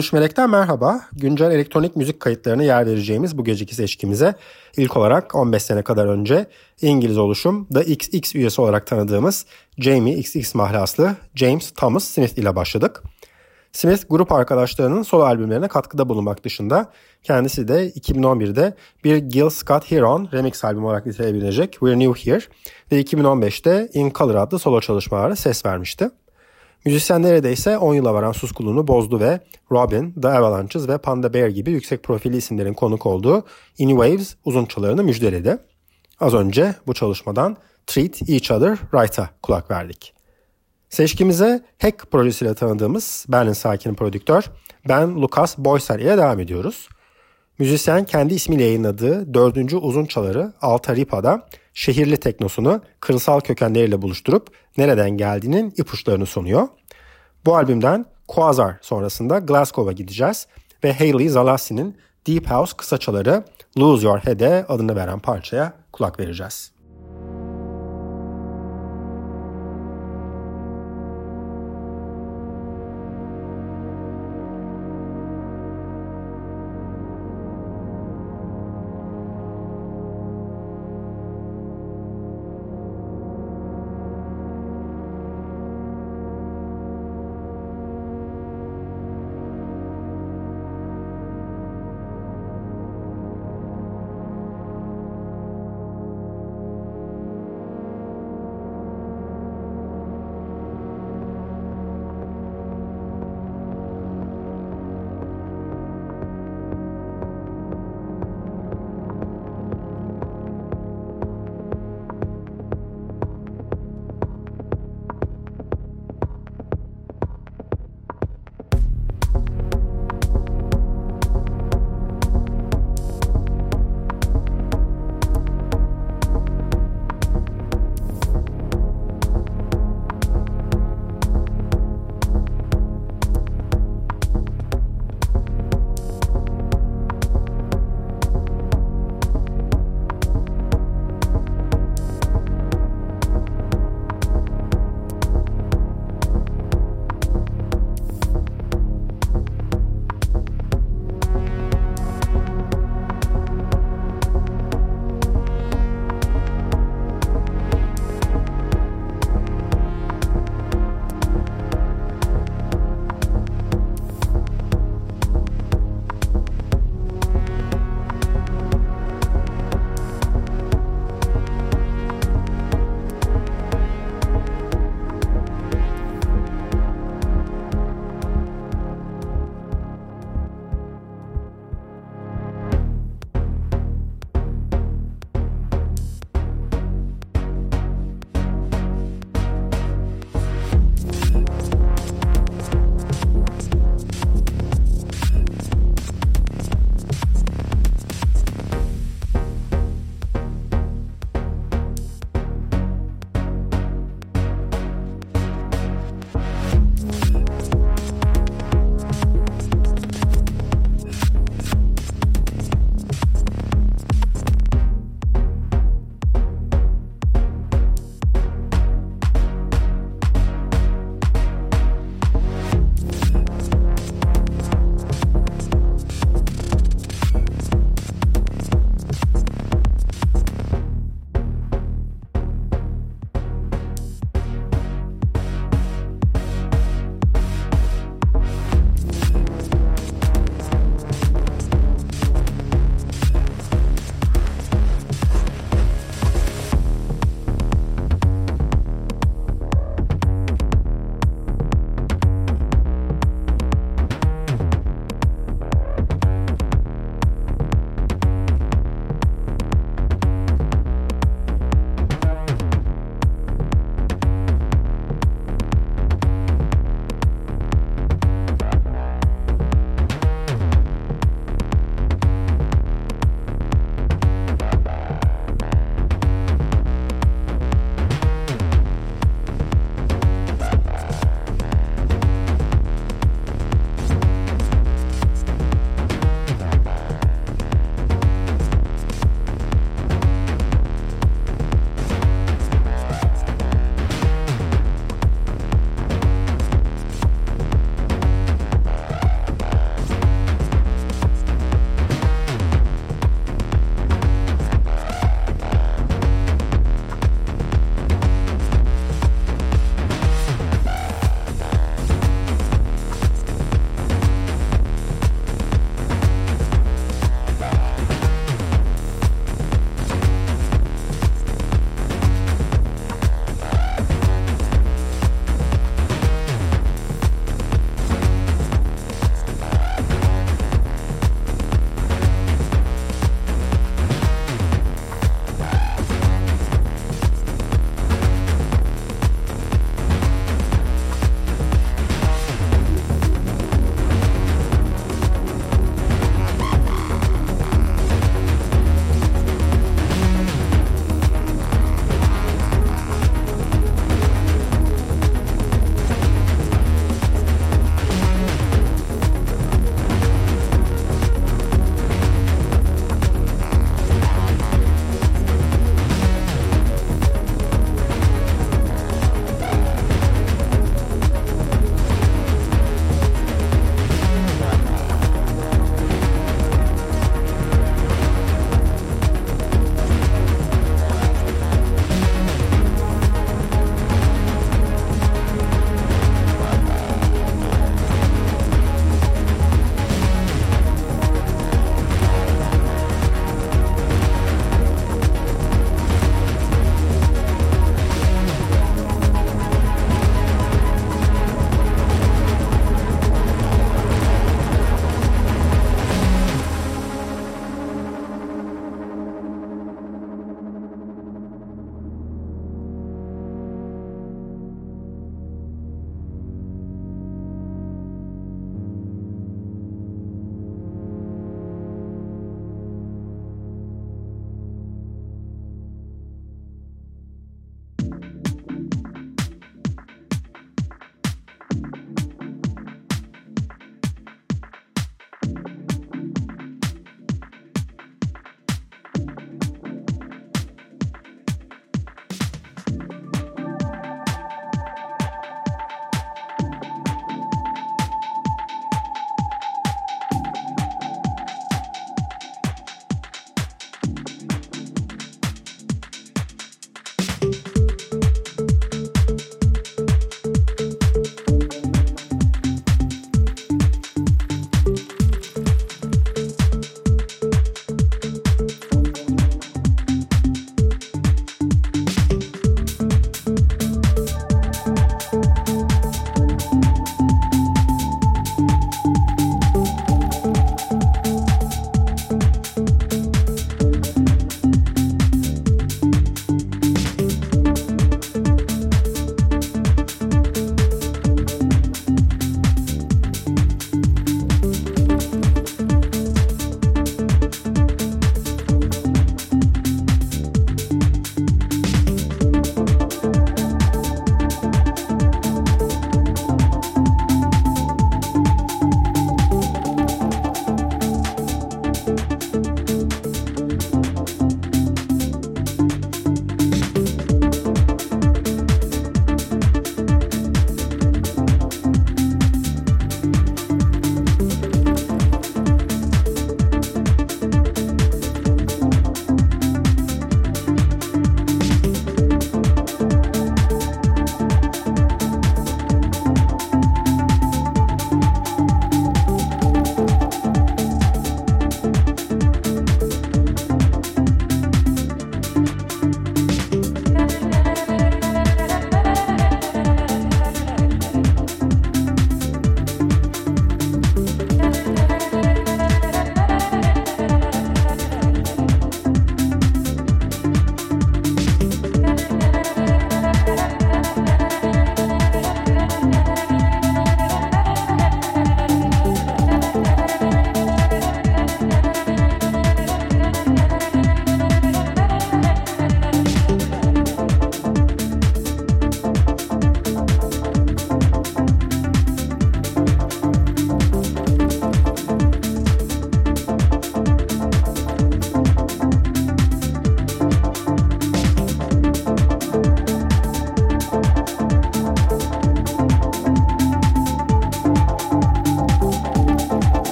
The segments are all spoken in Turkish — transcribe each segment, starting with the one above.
Konuş Melek'ten merhaba. Güncel elektronik müzik kayıtlarını yer vereceğimiz bu geceki seçkimize ilk olarak 15 sene kadar önce İngiliz oluşum The XX üyesi olarak tanıdığımız Jamie XX mahlaslı James Thomas Smith ile başladık. Smith grup arkadaşlarının solo albümlerine katkıda bulunmak dışında kendisi de 2011'de bir Gil Scott Heron remix albümü olarak nitelebilecek We're New Here ve 2015'te In Color adlı solo çalışmalara ses vermişti. Müzisyenlere de ise 10 yıla varan suskunluğunu bozdu ve Robin, The Avalanches ve Panda Bear gibi yüksek profili isimlerin konuk olduğu In Waves uzun çalarını müjdeledi. Az önce bu çalışmadan Treat Each Other Right'a kulak verdik. Seçkimize Hack projesiyle tanıdığımız Berlin sakin prodüktör Ben Lucas Boyser ile devam ediyoruz. Müzisyen kendi ismiyle yayınladığı dördüncü uzun çaları Alta Ripa'da şehirli teknosunu kırsal kökenleriyle buluşturup nereden geldiğinin ipuçlarını sunuyor. Bu albümden Quasar sonrasında Glasgow'a gideceğiz ve Hayley Zalassi'nin Deep House kısaçaları Lose Your Head'e adını veren parçaya kulak vereceğiz.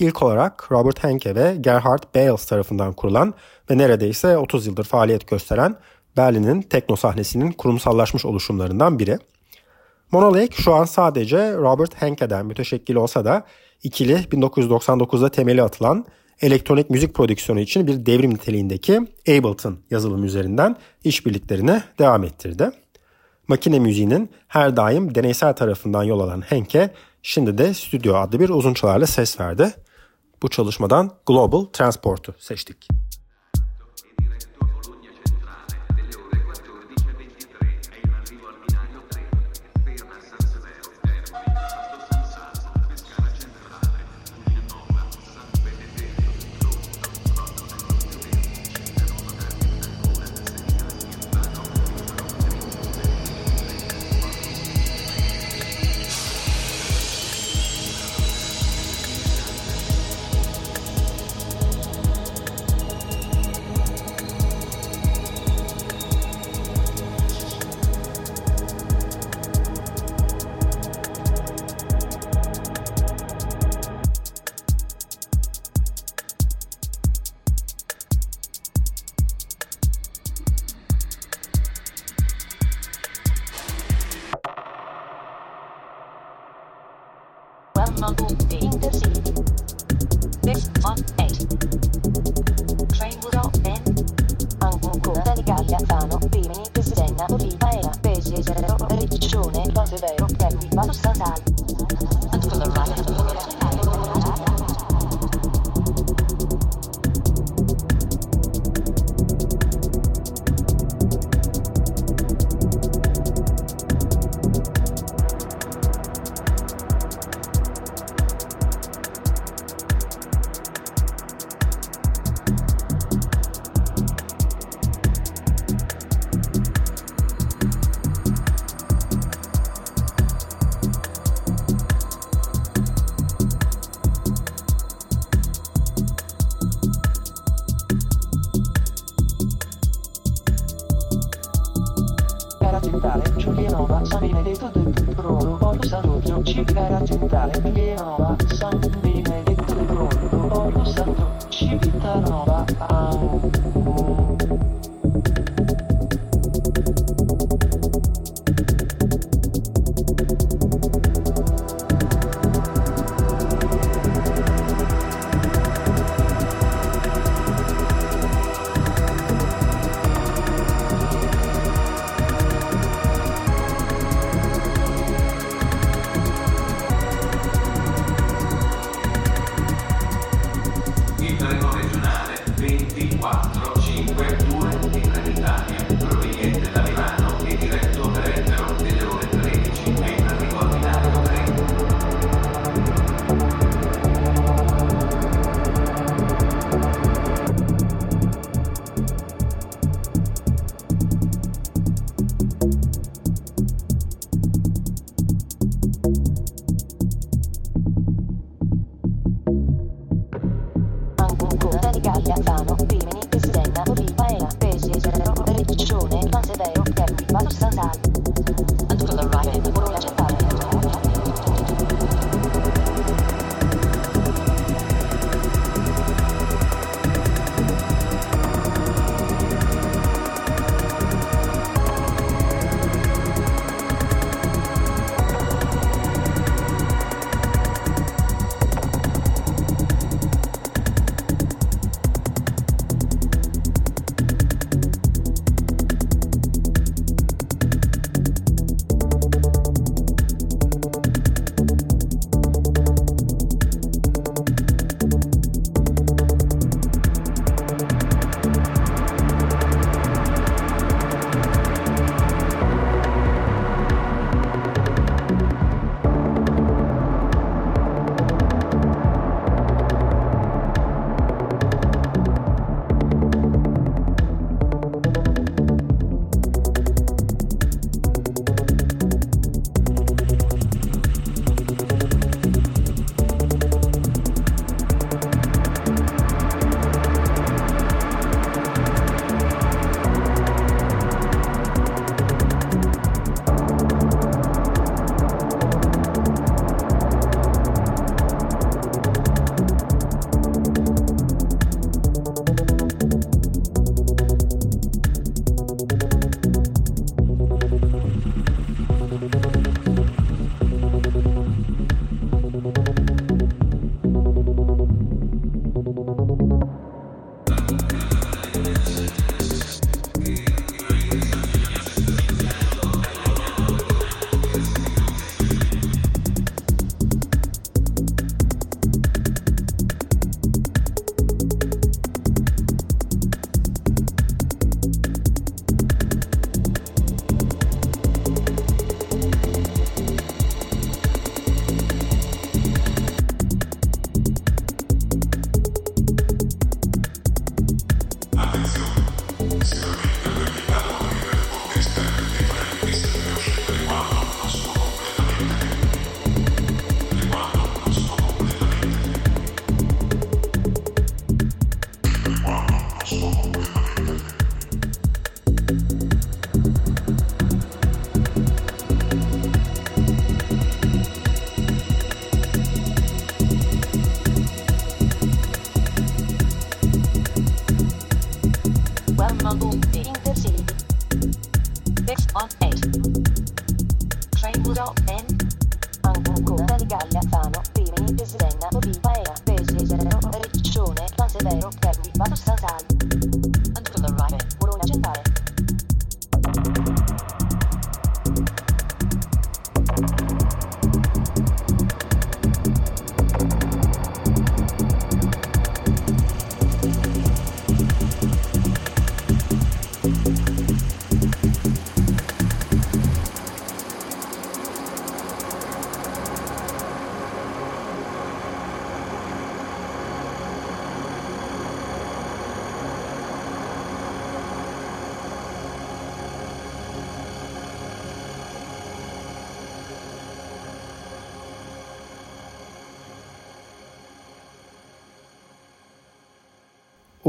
Monolake ilk olarak Robert Henke ve Gerhard Bales tarafından kurulan ve neredeyse 30 yıldır faaliyet gösteren Berlin'in tekno sahnesinin kurumsallaşmış oluşumlarından biri. Monolake şu an sadece Robert Henke'den müteşekkil olsa da ikili 1999'da temeli atılan elektronik müzik prodüksiyonu için bir devrim niteliğindeki Ableton yazılım üzerinden işbirliklerini devam ettirdi. Makine müziğinin her daim deneysel tarafından yol alan Henke şimdi de Studio adlı bir uzun çalarla ses verdi. Bu çalışmadan Global Transport'u seçtik.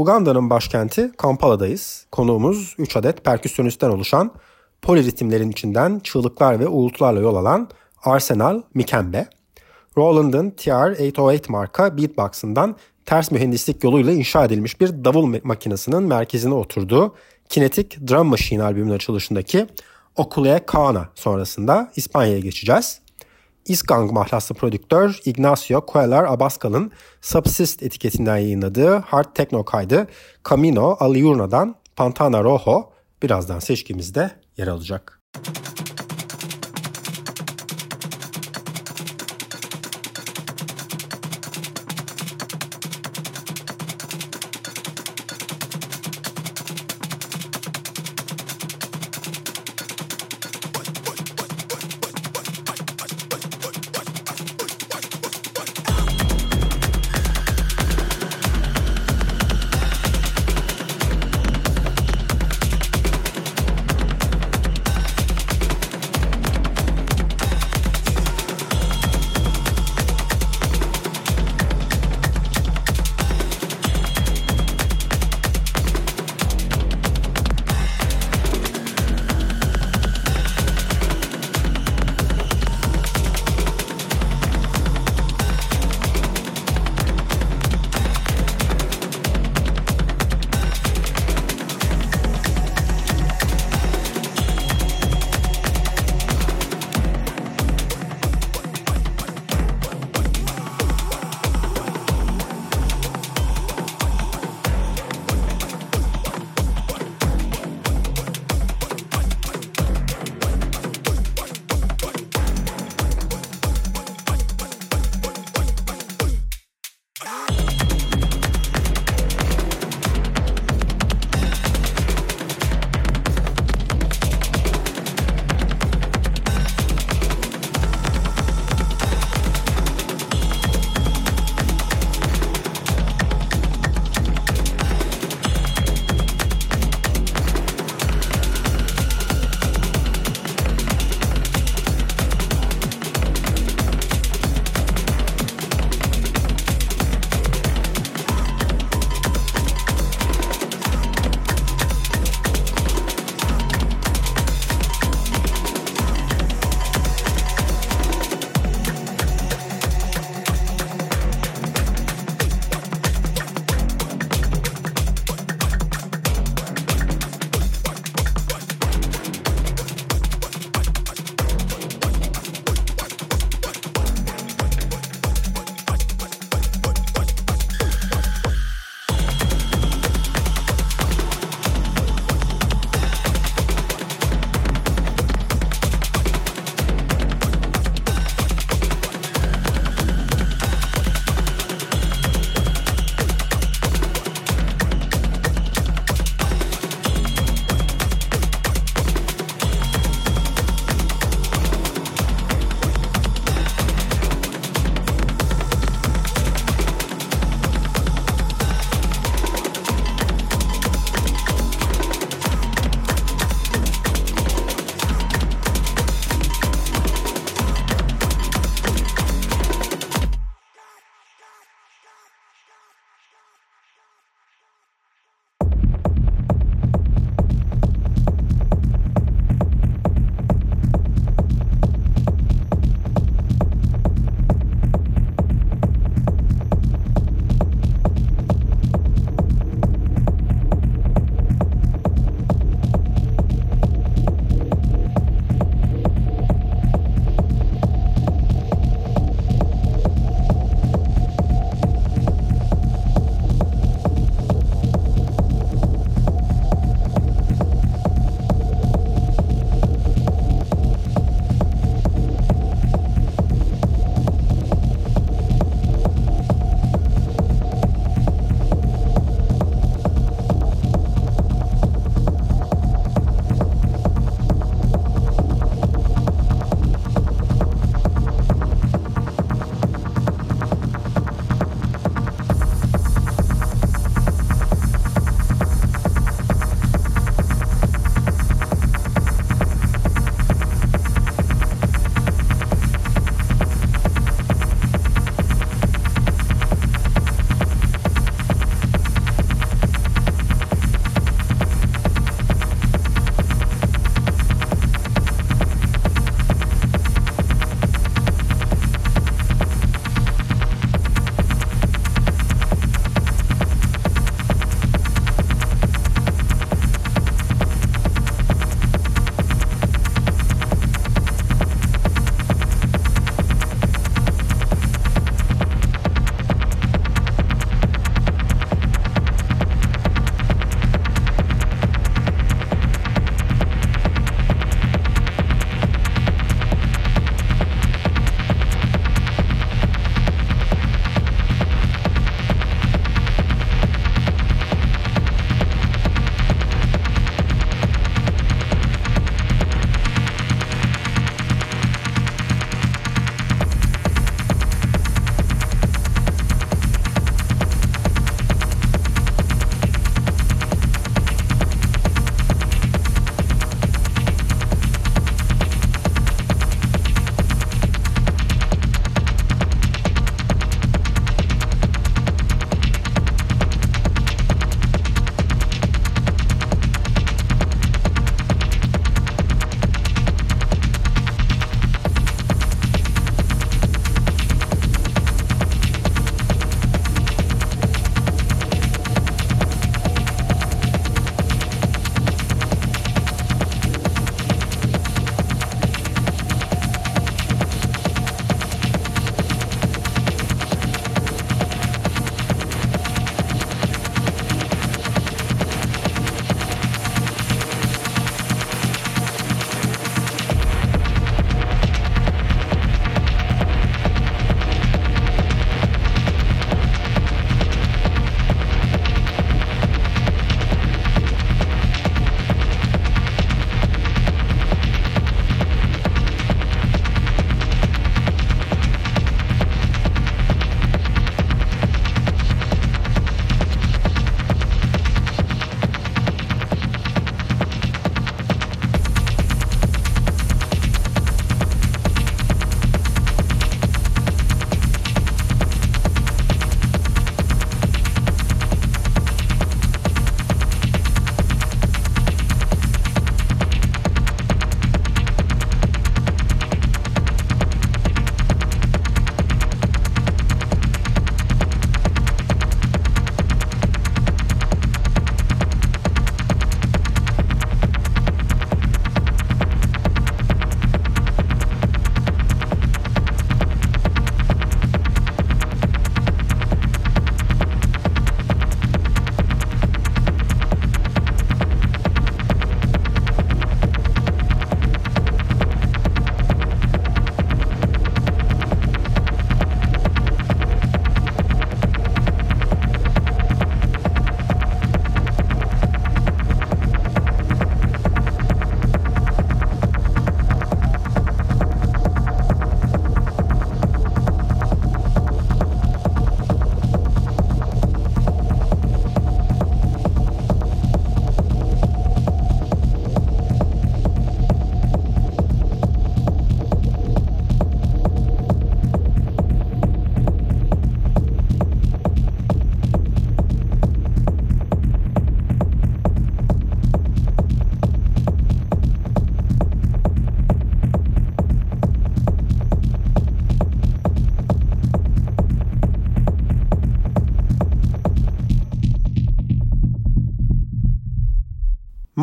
Uganda'nın başkenti Kampala'dayız. Konuğumuz 3 adet perküsyonistten oluşan poliritimlerin içinden çığlıklar ve uğultularla yol alan Arsenal Mikembe. Roland'ın TR-808 marka beatbox'ından ters mühendislik yoluyla inşa edilmiş bir davul makinesinin merkezine oturduğu Kinetic Drum Machine albümünün açılışındaki Okuleye Kana sonrasında İspanya'ya geçeceğiz. Isgang mahlaslı prodüktör Ignacio Cuellar Abascal'ın Subsist etiketinden yayınladığı hard techno kaydı Camino Aliurna'dan Pantana Rojo birazdan seçkimizde yer alacak. Müzik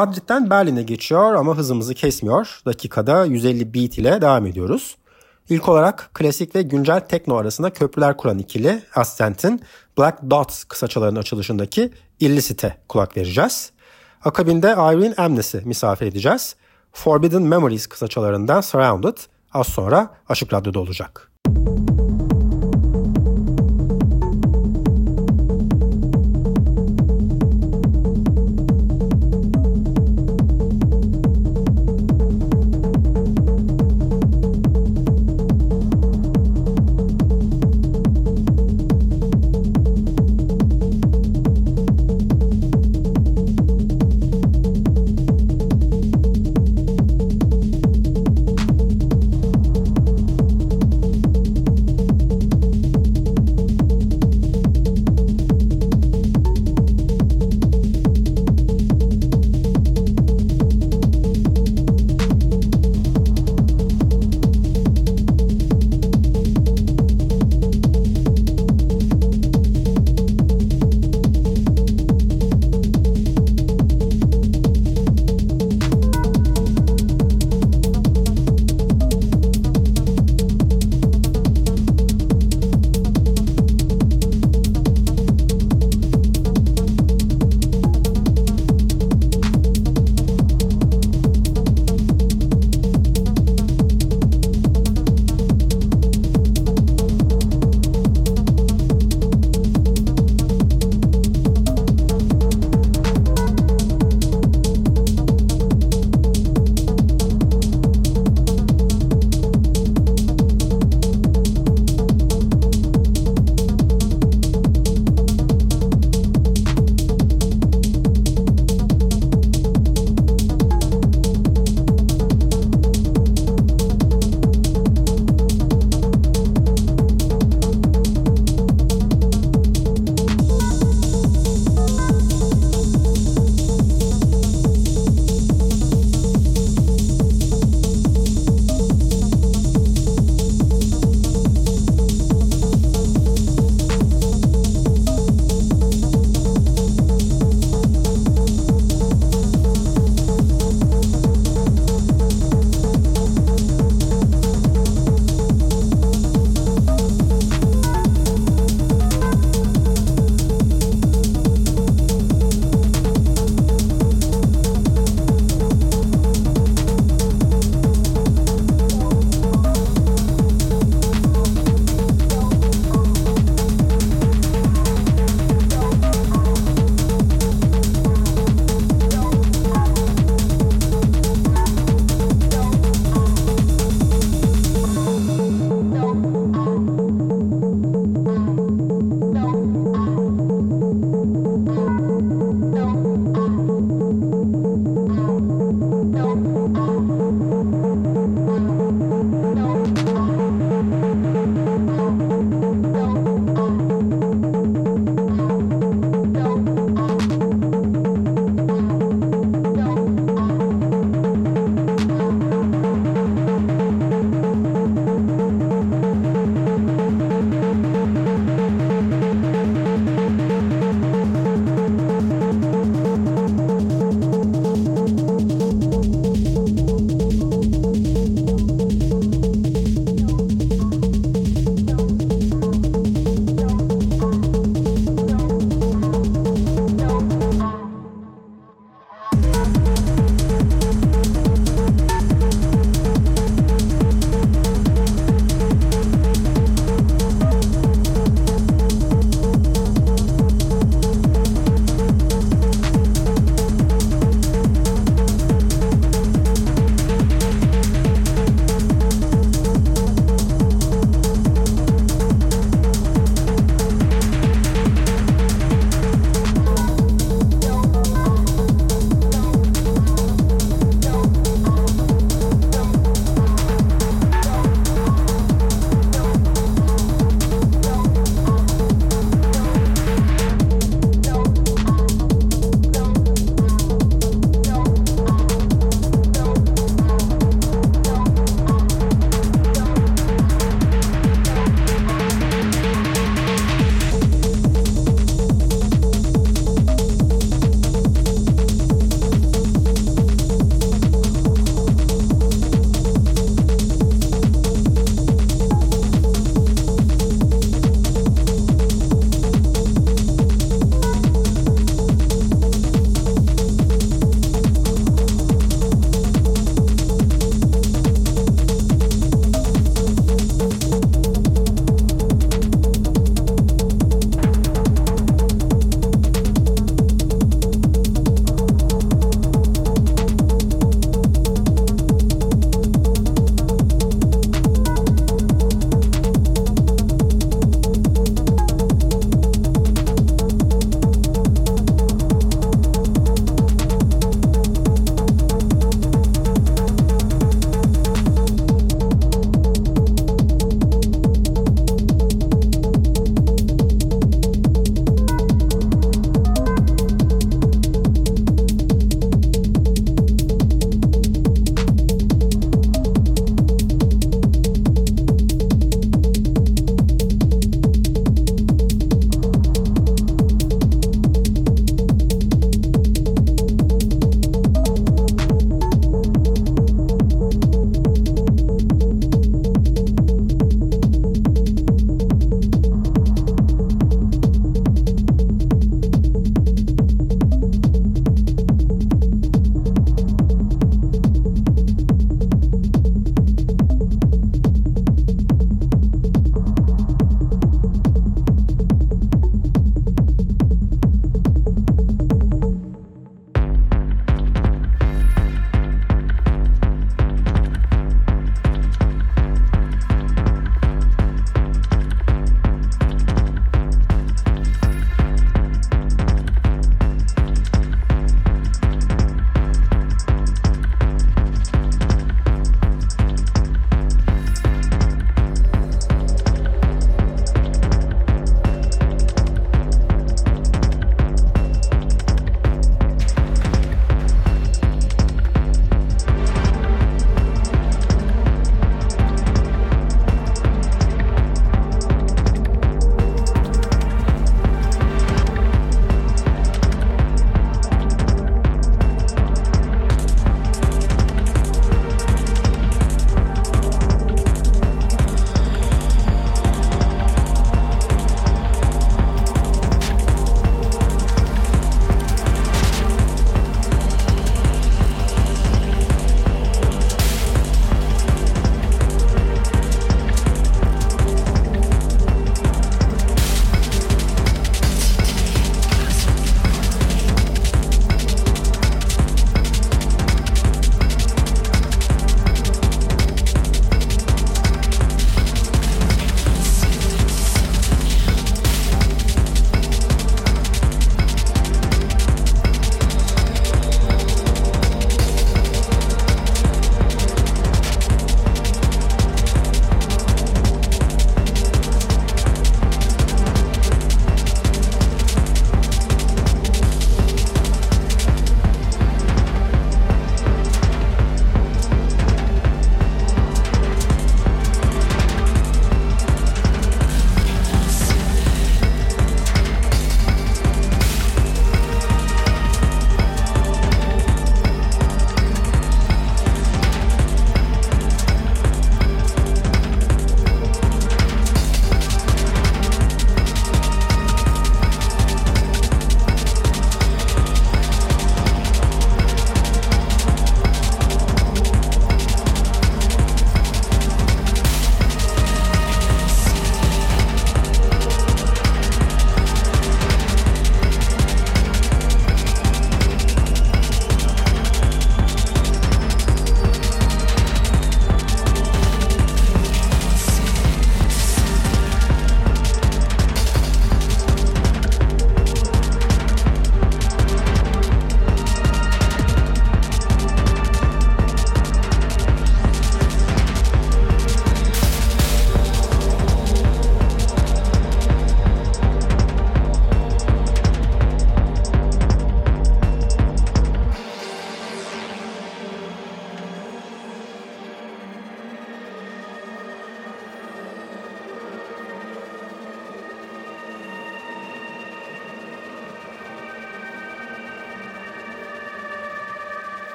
Madrid'den Berlin'e geçiyor ama hızımızı kesmiyor. Dakikada 150 beat ile devam ediyoruz. İlk olarak klasik ve güncel tekno arasında köprüler kuran ikili Ascent'in Black Dots kısaçalarının açılışındaki Illicit'e kulak vereceğiz. Akabinde Irene Amnes'i misafir edeceğiz. Forbidden Memories kısaçalarından Surrounded az sonra Açık Radyo'da olacak.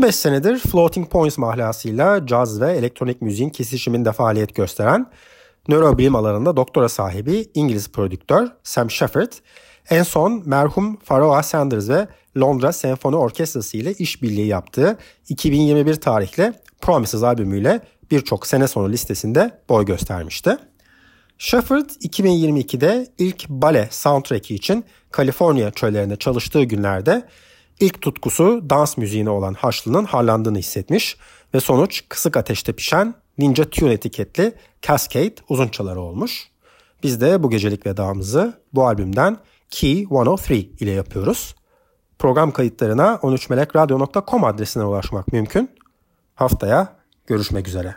15 senedir Floating Points mahlasıyla caz ve elektronik müziğin kesişiminde faaliyet gösteren nörobilim alanında doktora sahibi İngiliz prodüktör Sam Shepard en son merhum Pharoah Sanders ve Londra Senfoni Orkestrası ile işbirliği yaptığı 2021 tarihli Promises albümüyle birçok sene sonu listesinde boy göstermişti. Shepard 2022'de ilk bale soundtrack'i için Kaliforniya çöllerinde çalıştığı günlerde ilk tutkusu dans müziğine olan Haşlı'nın harlandığını hissetmiş ve sonuç kısık ateşte pişen Ninja Tune etiketli Cascade uzunçaları olmuş. Biz de bu gecelik vedamızı bu albümden Key 103 ile yapıyoruz. Program kayıtlarına 13melekradyo.com adresine ulaşmak mümkün. Haftaya görüşmek üzere.